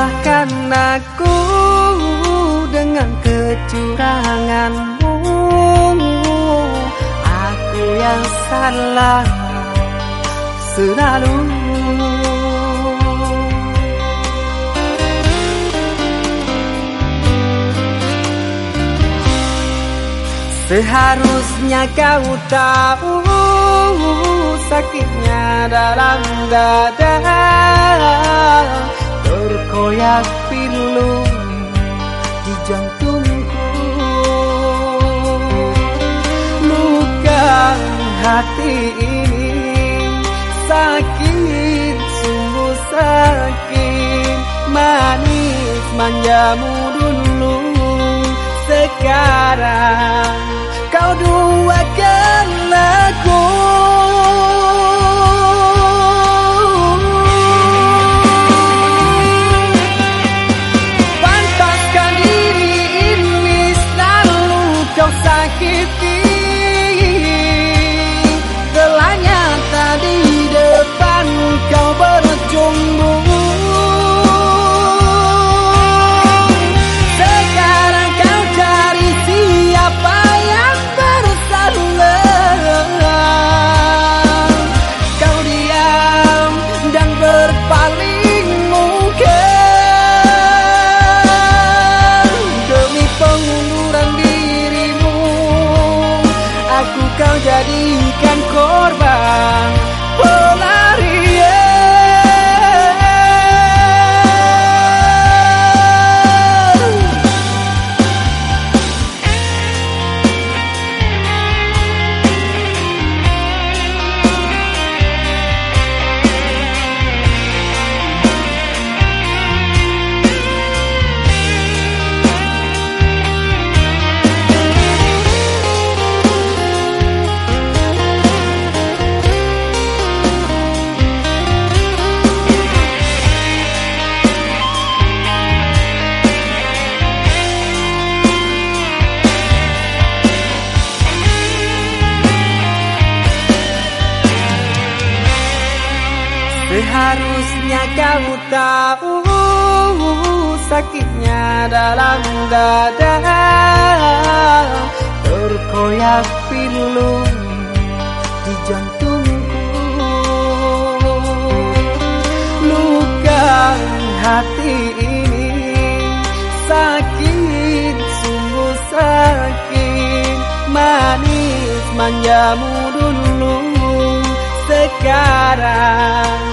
salahkan aku dengan kecuranganmu. Aku yang salah selalu. Seharusnya kau tahu sakitnya dalam dada Terkoyak pilu di jantungku. Luka hati ini sakit, sungguh sakit. Manis manjamu dulu. Sekarang kau jadikan Seharusnya kau tahu sakitnya dalam dada. Terkoyak pilu di jantungku. Luka hati ini sakit, sungguh sakit. Manis manjamu dulu sekarang